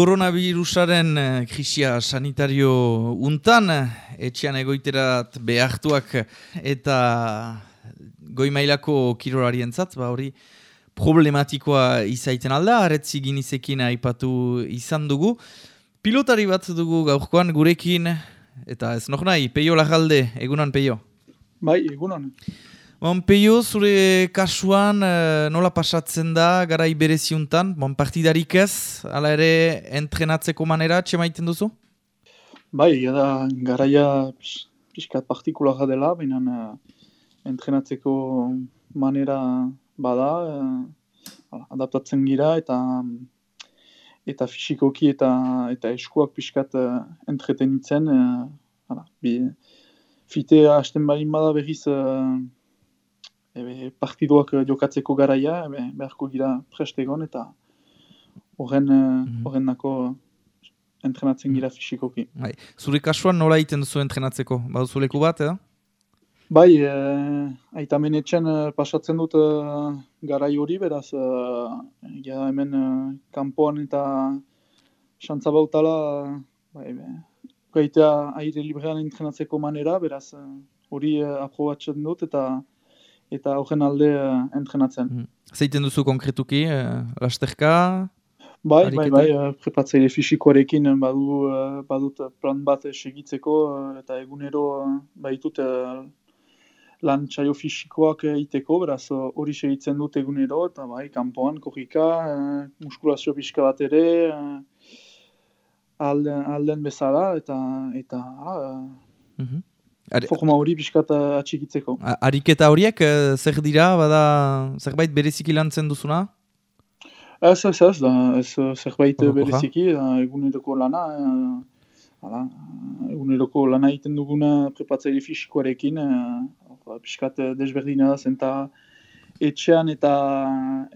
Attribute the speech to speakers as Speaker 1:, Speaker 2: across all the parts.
Speaker 1: Koronavirusaren eh, krisia sanitario untan, etxean egoiterat behartuak eta goimailako kirolarientzat, entzat, ba hori problematikoa izaiten alda, aretzi ginizekin aipatu izan dugu. Pilotari bat dugu gaurkoan gurekin, eta ez nok nahi, peio lagalde, egunan peio?
Speaker 2: Bai, egunan.
Speaker 1: Bon, peio, zure kasuan eh, nola pasatzen da garai bereziuntan, bon, partidarik ez, ala ere entrenatzeko manera, txe maiten duzu?
Speaker 2: Bai, da garaia pixkat partikulara dela, baina uh, entrenatzeko manera bada, uh, adaptatzen gira eta eta fisikoki eta eta eskuak pixkat uh, entretenitzen. Uh, bi, fitea hasten balin bada berriz uh, ebe, partiduak jokatzeko garaia, ebe, beharko gira prestegon eta horren mm -hmm. nako entrenatzen gira fisikoki.
Speaker 1: Bai. Zure kasuan nola egiten duzu entrenatzeko? Badu leku bat, edo?
Speaker 2: Bai, e, aita menetxen pasatzen dut e, garai hori, beraz, e, ja hemen e, kanpoan eta xantza bautala, bai, gaitea aire librean entrenatzeko manera, beraz, hori e, aprobatzen dut eta eta horren alde entrenatzen. Mm.
Speaker 1: Zeiten duzu konkretuki, uh, lasterka?
Speaker 2: Bai, bai, bai, uh, prepatzaile fisikoarekin badu, badut plan bat segitzeko eta egunero uh, baitut lan txaio fisikoak egiteko, beraz hori uh, segitzen dut egunero, eta bai, kanpoan, korrika, uh, muskulazio pixka bat ere, uh, alden, alden bezala, eta, eta uh, mm forma hori pixka atxikitzeko.
Speaker 1: Ariketa horiek, zer dira, bada zerbait bereziki lantzen duzuna?
Speaker 2: Ez, ez, ez, da, ez zerbait bereziki, eguneroko lana, Hala, eguneroko lana egiten duguna prepatzaile fisikoarekin, uh, piskat desberdina da zenta etxean eta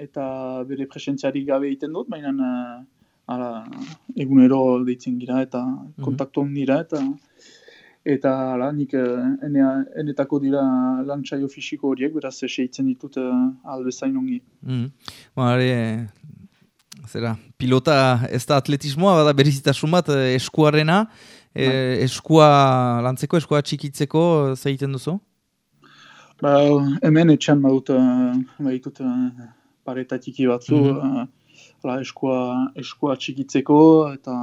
Speaker 2: eta bere presentziari gabe egiten dut, baina uh, egunero deitzen gira eta mhm. kontaktu dira eta eta hala, nik enea, enetako dira lantzaio fisiko horiek, beraz seitzen ditut uh, albezain ongi.
Speaker 1: Mm -hmm zera, pilota ez da atletismoa, bada berizitasun bat eh, eskuarena, e, eskua lantzeko, eskua txikitzeko, zeiten duzu?
Speaker 2: Ba, hemen etxan badut, baditut paretatiki batzu, mm -hmm. eskua, eskua txikitzeko, eta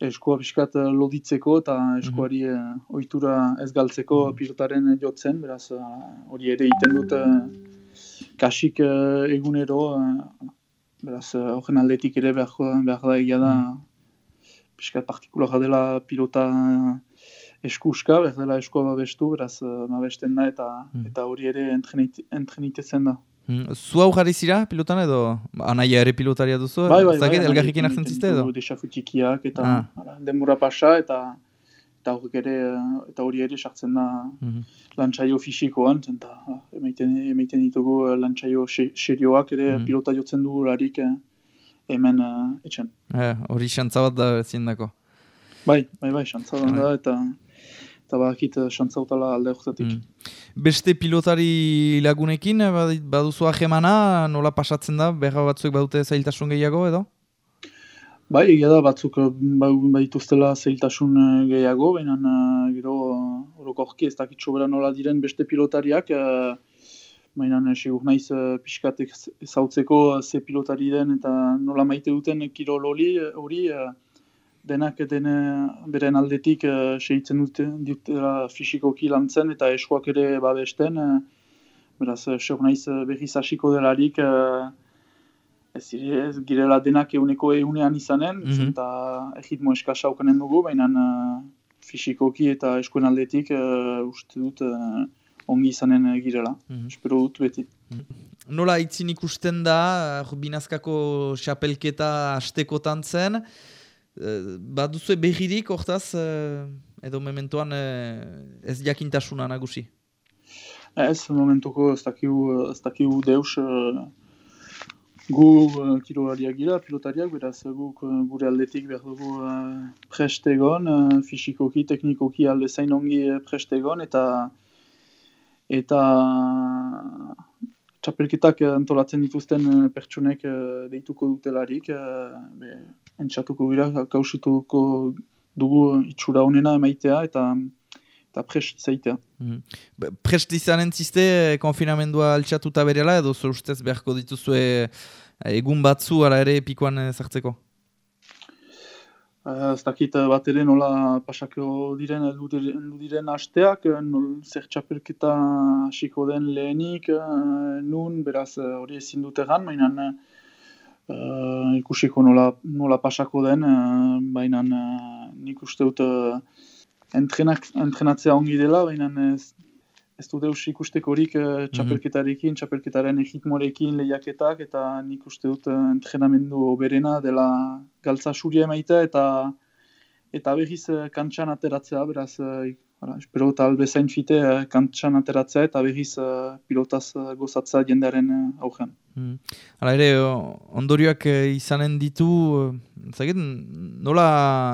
Speaker 2: eskua biskat loditzeko, eta eskuari mm -hmm. ohitura ez galtzeko mm -hmm. pilotaren jotzen, beraz hori ere egiten dut kasik egunero, Beraz, eh, horren aldetik ere behar, behar da egia da mm. piskat partikulara dela pilota eskuska, behar dela eskua babestu, beraz, babesten eh, da eta mm. eta hori ere entrenitezen da.
Speaker 1: Mm. Zu hau jarri zira pilotan edo? Anaia ere pilotaria duzu?
Speaker 2: Bai, bai, bai.
Speaker 1: Zagit, elgarrikin hartzen zizte edo?
Speaker 2: Desafutikiak eta ah. denbora pasa eta eta hori ere, eta hori ere sartzen da mm -hmm. lantzaio fisikoan, eta emaiten, emaiten ditugu eh, lantzaio serioak ere mm -hmm. pilota jotzen du larik eh, hemen uh, etxen.
Speaker 1: Eh, hori xantza bat da ezin dako?
Speaker 2: Bai, bai, bai, xantza bat da, eta eta bakit xantza alde horretatik. Mm.
Speaker 1: Beste pilotari lagunekin, baduzu ahemana, nola pasatzen da, berra batzuek badute zailtasun gehiago edo?
Speaker 2: Bai, egia da, batzuk ba, baituztela zeiltasun eh, gehiago, baina gero orokorki ez dakit sobera nola diren beste pilotariak, baina segur naiz pixkatek ezautzeko ze pilotari den eta nola maite duten kirol hori uh, denak dene beren aldetik uh, segitzen dute dutela fisikoki lantzen eta eskuak ere babesten, uh, beraz, segur naiz berriz hasiko delarik, ez, ez girela denak euneko eunean izanen, mm -hmm. eta egitmo eskasa aukanen dugu, baina uh, fisikoki eta eskuen aldetik uh, uste dut uh, ongi izanen girela. Mm Espero dut beti.
Speaker 1: Mm Nola itzin ikusten da, binazkako xapelketa astekotan zen, bat duzu behirik, hortaz, edo mementoan ez jakintasuna nagusi?
Speaker 2: Ez, momentuko ez dakiu, ez dakiu deus, Gu kirolariak gira, pilotariak, beraz guk gure aldetik behar dugu prestegon, fisikoki, teknikoki alde zain ongi prestegon, eta eta txapelketak antolatzen dituzten pertsonek deituko dutelarik, be, entxatuko gira, kausituko dugu itxura honena emaitea eta eta prest zaitea. Mm.
Speaker 1: Prest izanen ziste konfinamendua altxatuta berela edo ustez beharko dituzue egun batzu ara ere epikoan zartzeko?
Speaker 2: Ez dakit bat ere nola pasako diren edu diren hasteak, zer txapelketa hasiko den lehenik, nun, beraz hori ezin dut egan, mainan uh, ikusiko nola, nola pasako den, uh, baina uh, nik uste dut uh, entrenatzea ongi dela, baina ez, ez dut deus ikusteko horik uh, txapelketarekin, txapelketaren egitmorekin lehiaketak, eta nik uste dut uh, entrenamendu oberena dela galtza suria emaita, eta eta berriz uh, kantxan ateratzea, beraz Hala, espero eta albezain fite uh, kantxan ateratzea eta berriz uh, pilotaz uh, gozatzea jendearen uh, augean.
Speaker 1: Hmm. Hala ere, ondorioak uh, izanen ditu, uh, zaget, nola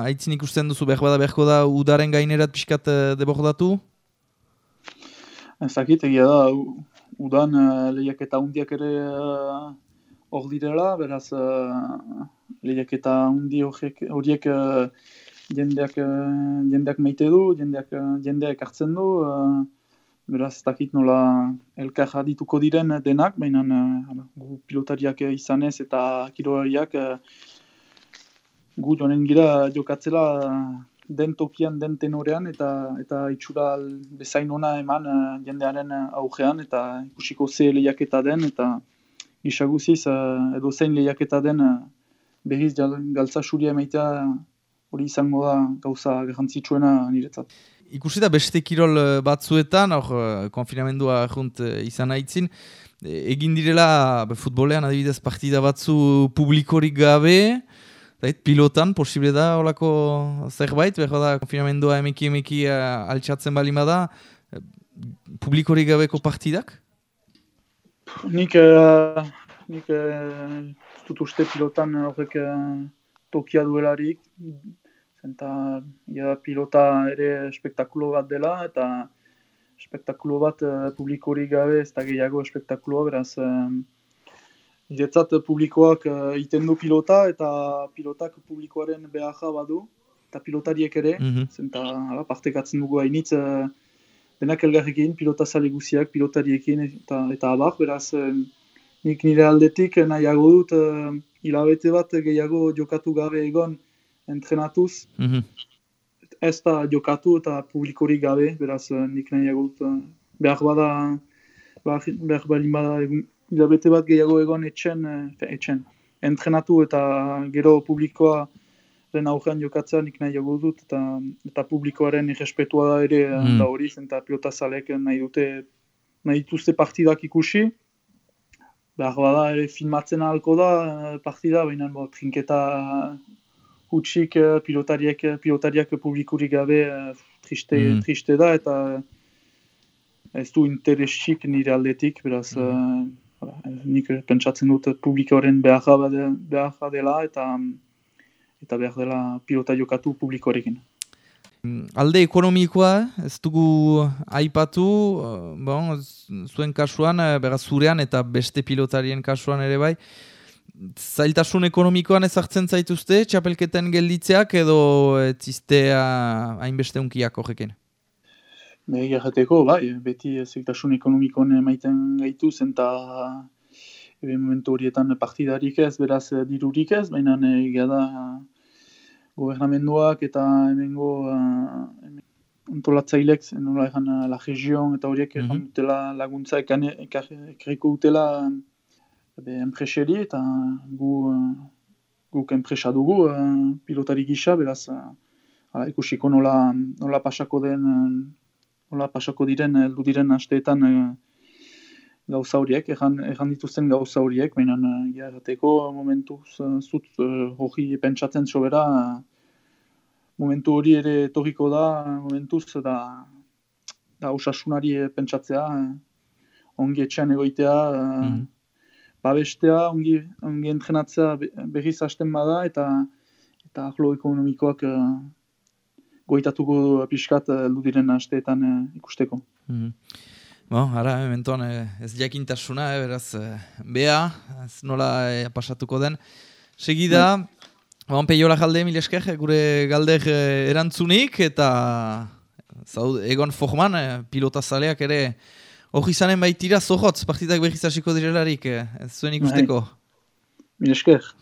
Speaker 1: haitzin ikusten duzu behar bada beharko da udaren gainerat pixkat uh, debordatu?
Speaker 2: Zakit, egia da, udan uh, lehiak eta hundiak ere hor uh, direla, beraz uh, lehiak eta hundi horiek uh, jendeak, uh, jendeak maite du, jendeak, uh, jendeak hartzen du, uh, beraz ez dakit nola elkar jadituko diren denak, baina gu pilotariak izanez eta kirolariak uh, gu joanen gira jokatzela den tokian, den tenorean eta eta itxura bezain ona eman uh, jendearen augean eta ikusiko ze lehiaketa den eta gisaguziz uh, edo zein lehiaketa den uh, behiz galtza suria maitea hori izango da gauza garrantzitsuena niretzat.
Speaker 1: Ikusi da beste kirol eh, batzuetan, hor eh, konfinamendua junt eh, izan haitzin, egin direla futbolean adibidez partida batzu publikorik gabe, Zait, pilotan, posible da holako zerbait, behar da konfinamendua emeki uh, altxatzen bali da, publikorik gabeko partidak?
Speaker 2: Nik, uh, nik uh, dut uste pilotan horrek uh, tokia duelarik, Eta ja, pilota ere espektakulo bat dela, eta espektakulo bat uh, publikorik gabe ez da gehiago espektakuloa, beraz uh, publikoak uh, iten du pilota, eta pilotak publikoaren beharra badu, eta pilotariek ere, mm -hmm. zenta ala, partekatzen dugu hainitz, uh, denak elgarrekin, pilota zale guziak, pilotariekin, eta, eta abar, beraz, uh, nik nire aldetik nahiago dut, uh, hilabete bat gehiago jokatu gabe egon, entrenatuz. Mm Ez da jokatu eta publikori gabe, beraz eh, nik nahi egut. Eh, behar bada, behar balin bada, hilabete bat gehiago egon etxen, eh, etxen. Entrenatu eta gero publikoa den aurrean jokatzea nik nahi dut eta, eta publikoaren irrespetua da ere mm. da hori, eta pilota zalek nahi dute nahi dituzte partidak ikusi. Behar bada ere filmatzen ahalko da partida, baina trinketa hutsik pilotariak, pilotariak publikurik gabe triste, mm. triste da eta ez du interesik nire aldetik, beraz mm. Uh, nik pentsatzen dut publikoaren behar dela eta eta behar dela pilota jokatu publikorekin.
Speaker 1: Alde ekonomikoa, ez dugu aipatu, bon, zuen kasuan, beraz zurean eta beste pilotarien kasuan ere bai, zailtasun ekonomikoan ezartzen zaituzte, txapelketen gelditzeak edo etziztea hainbeste unkiak horrekin?
Speaker 2: Behi errateko, bai, beti zailtasun ekonomikoan maiten gaitu zenta ebe momentu horietan partidarik ez, beraz dirurik ez, baina egia da gobernamenduak eta hemengo uh, antolatzailek, nola egan la region eta horiek mm -hmm. dutela laguntza ekarriko dutela be, enpreseri eta gu, uh, guk enpresa dugu uh, pilotari gisa, beraz uh, ikusiko nola, nola pasako den nola pasako diren heldu diren asteetan uh, gauza horiek, erran, erran dituzten gauza horiek, baina uh, momentuz uh, zut uh, hori pentsatzen sobera momentu hori ere torriko da momentuz da da osasunari pentsatzea ongi etxean egoitea uh, babestea, ongi, ongi entrenatzea berriz hasten bada, eta eta ahlo ekonomikoak goitatuko pixkat uh, ludiren hasteetan uh, ikusteko. Mm
Speaker 1: Bon, ara, ementoan ez jakintasuna, eh, beraz, bea, ez nola pasatuko den. Segida, bon, peiola jalde, mil esker, gure galder erantzunik, eta zau, egon forman, pilota zaleak ere, hori izanen baitira, zohotz, partidak behiz hasiko direlarik, ez zuen ikusteko.
Speaker 2: Mil esker.